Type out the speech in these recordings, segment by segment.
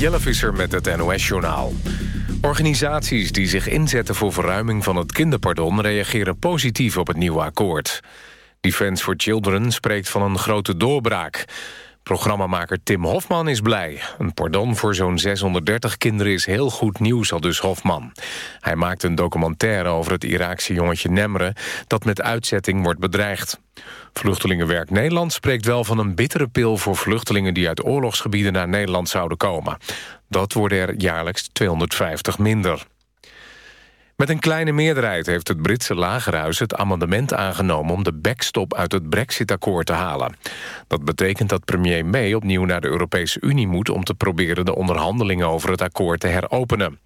Jelle Visser met het NOS-journaal. Organisaties die zich inzetten voor verruiming van het kinderpardon... reageren positief op het nieuwe akkoord. Defence for Children spreekt van een grote doorbraak. Programmamaker Tim Hofman is blij. Een pardon voor zo'n 630 kinderen is heel goed nieuws, al dus Hofman. Hij maakt een documentaire over het Iraakse jongetje Nemre... dat met uitzetting wordt bedreigd. Vluchtelingenwerk Nederland spreekt wel van een bittere pil... voor vluchtelingen die uit oorlogsgebieden naar Nederland zouden komen. Dat worden er jaarlijks 250 minder. Met een kleine meerderheid heeft het Britse lagerhuis het amendement aangenomen om de backstop uit het brexit-akkoord te halen. Dat betekent dat premier May opnieuw naar de Europese Unie moet om te proberen de onderhandelingen over het akkoord te heropenen.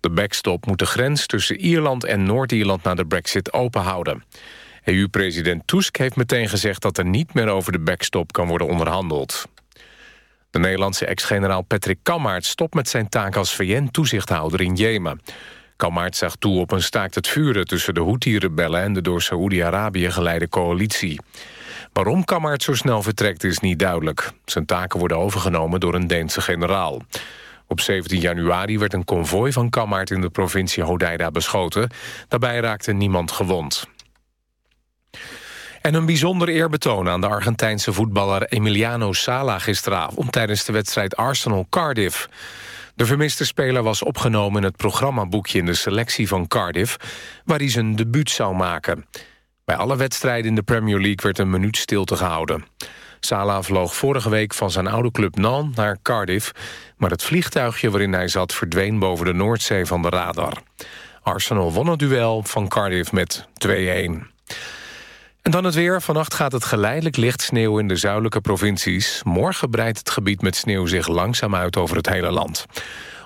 De backstop moet de grens tussen Ierland en Noord-Ierland na de brexit openhouden. EU-president Tusk heeft meteen gezegd dat er niet meer over de backstop kan worden onderhandeld. De Nederlandse ex-generaal Patrick Kammaert stopt met zijn taak als VN-toezichthouder in Jemen. Kalmaert zag toe op een staakt het vuren tussen de Houthi-rebellen... en de door Saoedi-Arabië geleide coalitie. Waarom Kammaert zo snel vertrekt is niet duidelijk. Zijn taken worden overgenomen door een Deense generaal. Op 17 januari werd een konvooi van Kammaert in de provincie Hodeida beschoten. Daarbij raakte niemand gewond. En een bijzonder eerbetoon aan de Argentijnse voetballer Emiliano Sala gisteravond... tijdens de wedstrijd Arsenal-Cardiff. De vermiste speler was opgenomen in het programmaboekje in de selectie van Cardiff... waar hij zijn debuut zou maken. Bij alle wedstrijden in de Premier League werd een minuut stilte gehouden. Salah vloog vorige week van zijn oude club Nantes naar Cardiff... maar het vliegtuigje waarin hij zat verdween boven de Noordzee van de radar. Arsenal won het duel van Cardiff met 2-1. En dan het weer. Vannacht gaat het geleidelijk licht sneeuw in de zuidelijke provincies. Morgen breidt het gebied met sneeuw zich langzaam uit over het hele land.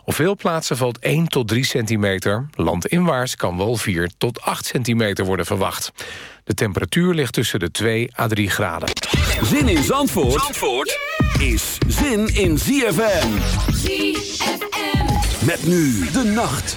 Op veel plaatsen valt 1 tot 3 centimeter. Landinwaarts kan wel 4 tot 8 centimeter worden verwacht. De temperatuur ligt tussen de 2 à 3 graden. Zin in Zandvoort, Zandvoort is zin in ZFM. ZFM. Met nu de nacht.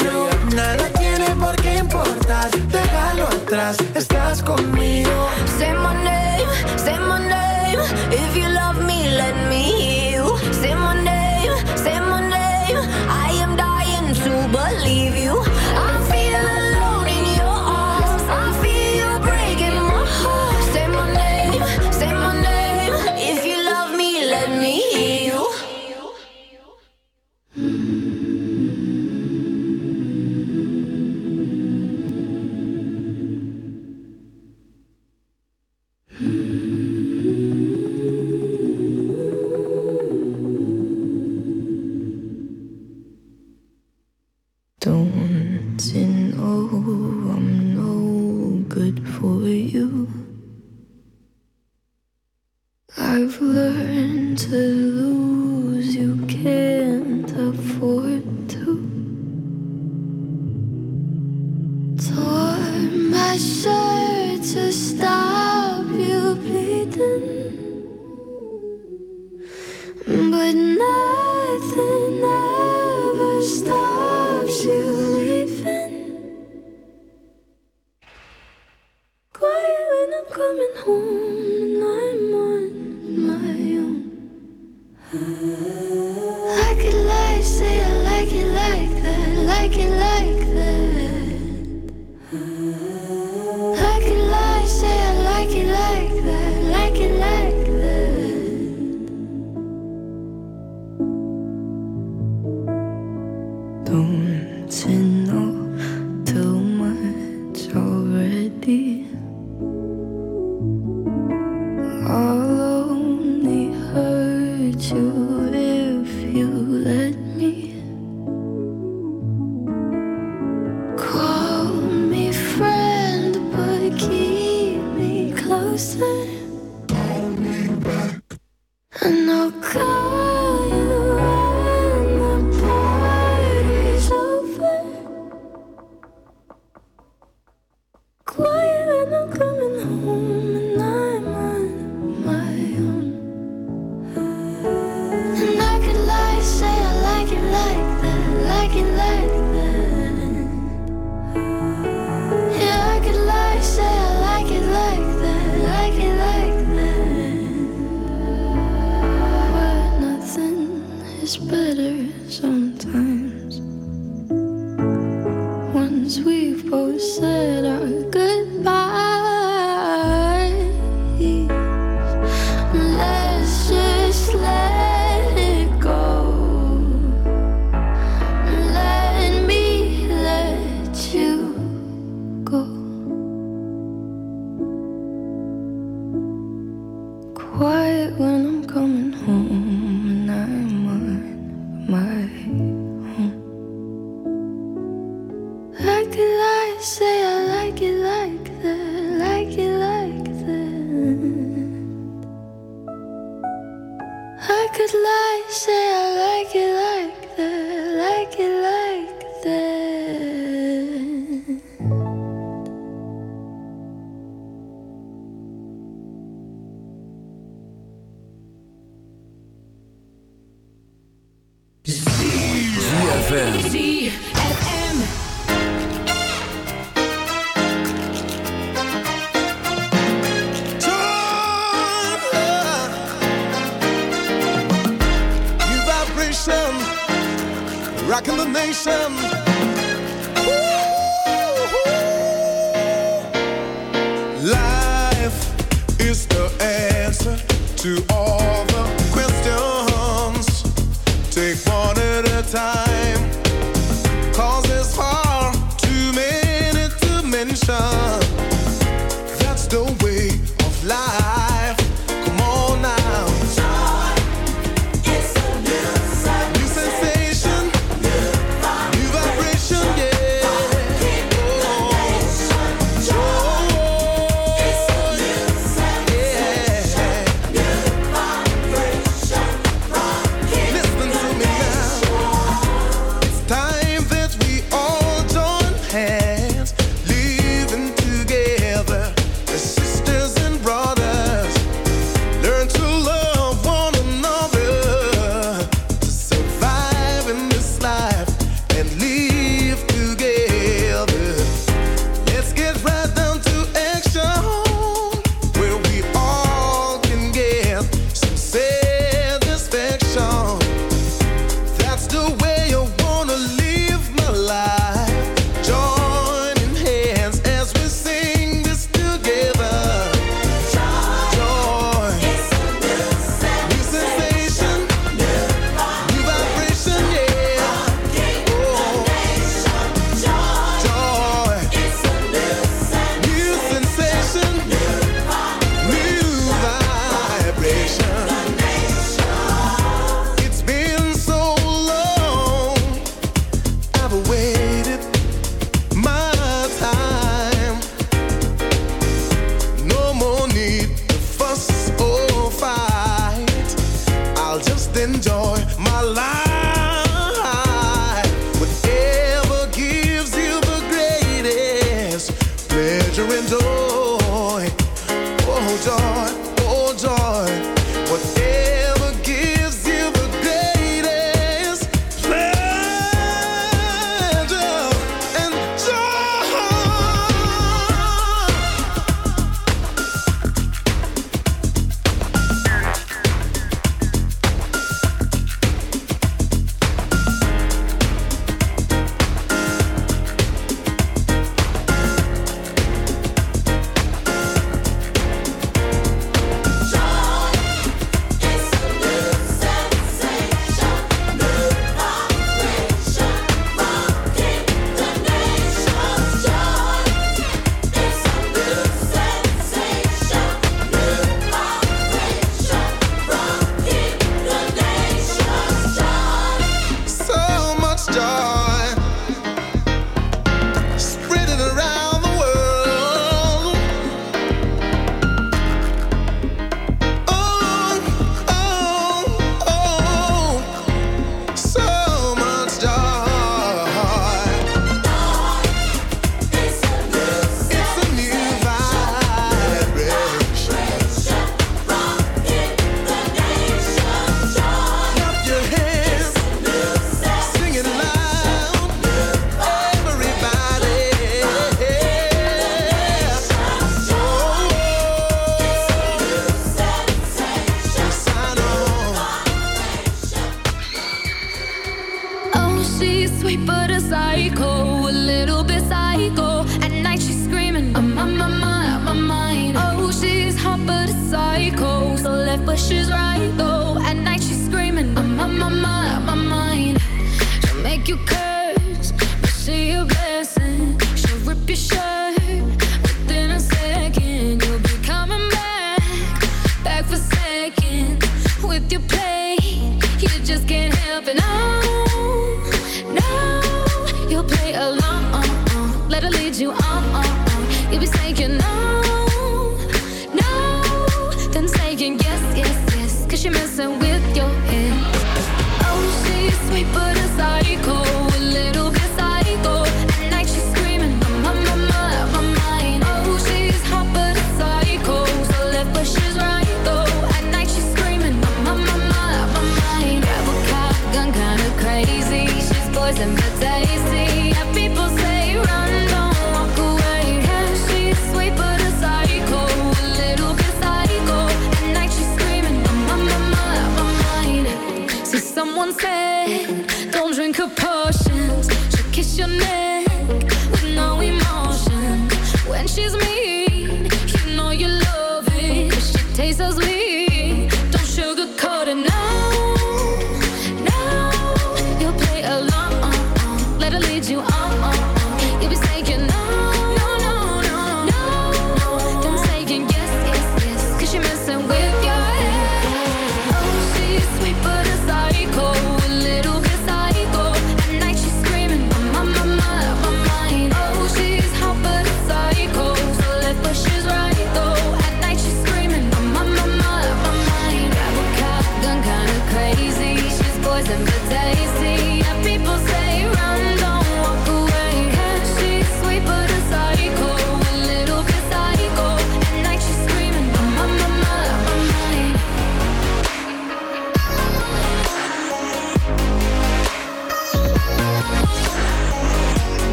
Tore my shirt to stay.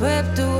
Swept away,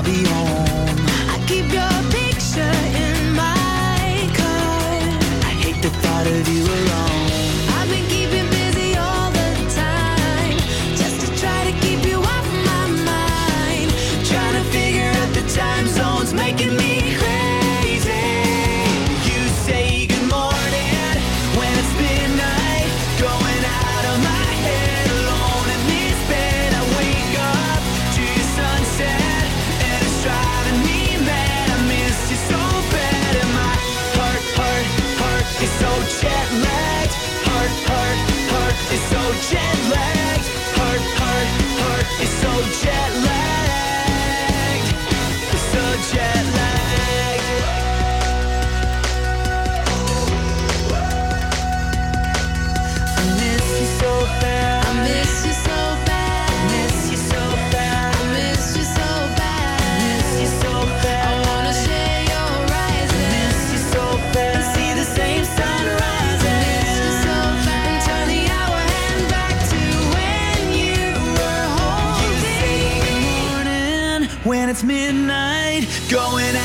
I'll be home. It's so jet lagged. midnight going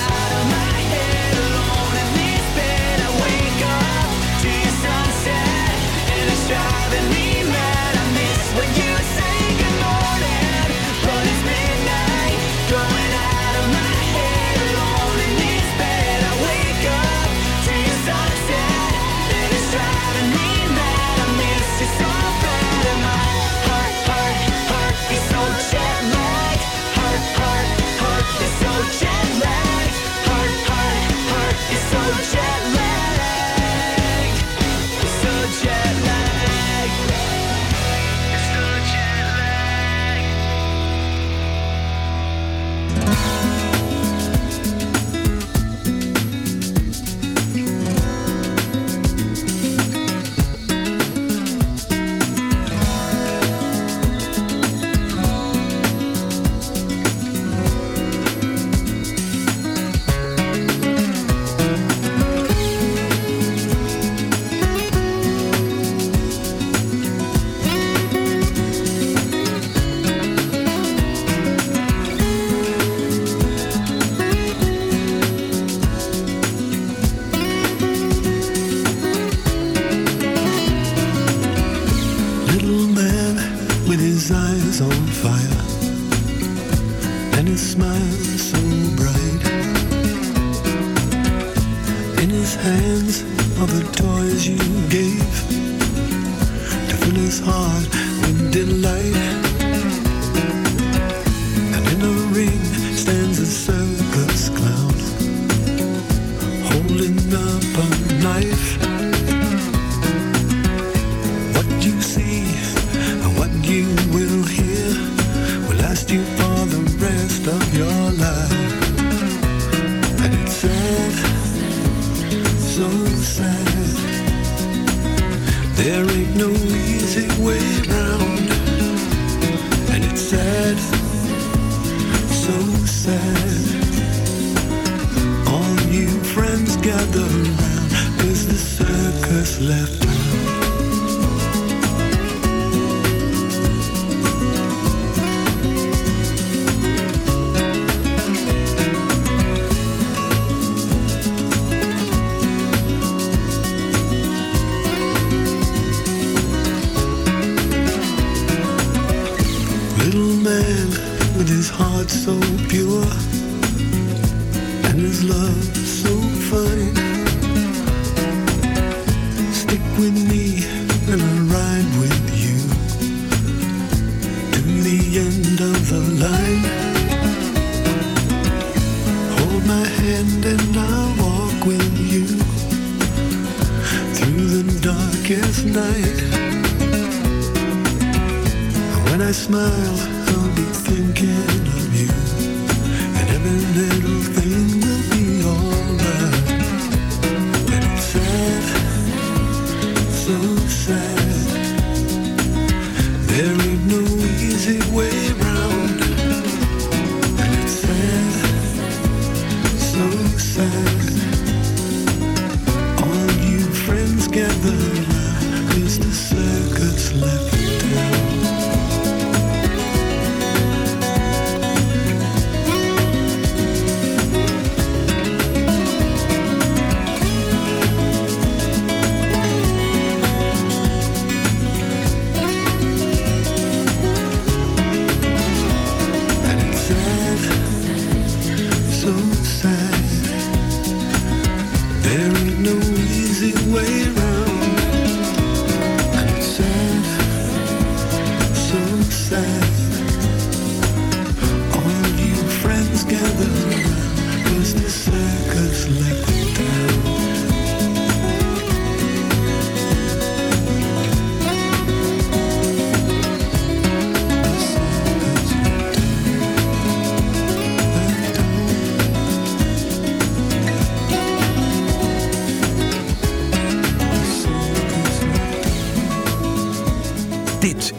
All new friends gather around, cause the circus left. away.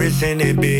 Everything it, be.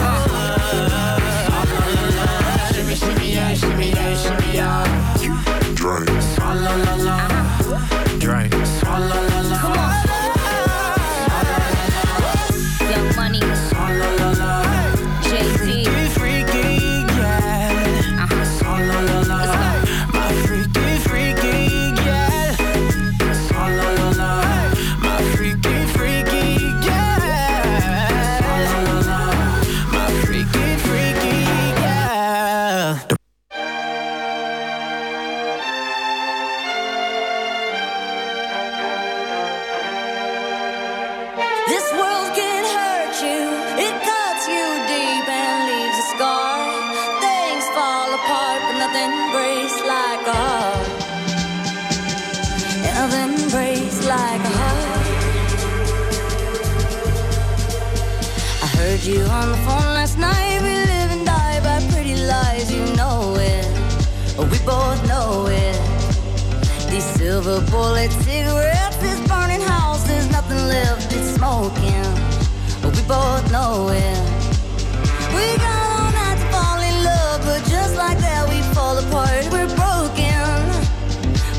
we got all night to fall in love, but just like that, we fall apart. We're broken,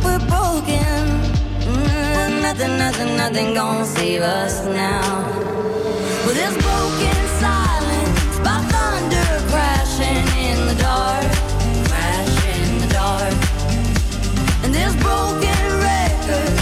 we're broken. Mm, nothing, nothing, nothing gonna save us now. Well, there's broken silence by thunder crashing in the dark, crash in the dark. And there's broken records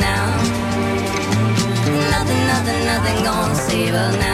now. Nothing, nothing, nothing gonna save her now.